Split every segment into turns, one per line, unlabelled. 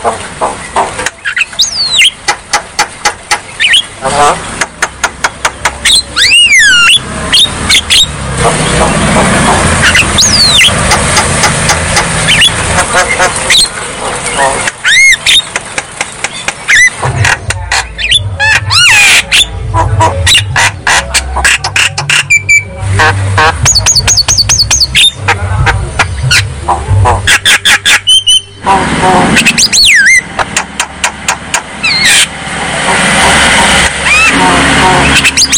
Aha. Oh. Podcast.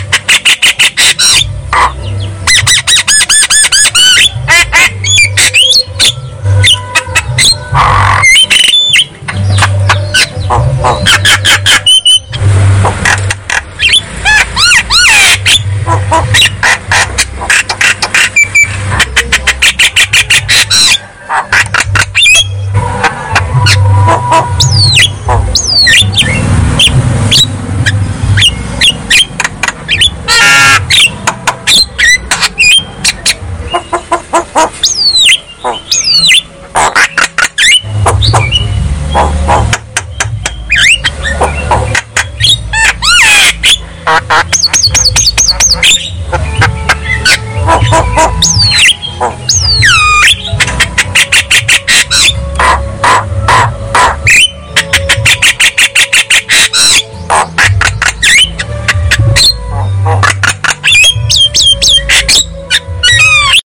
Thank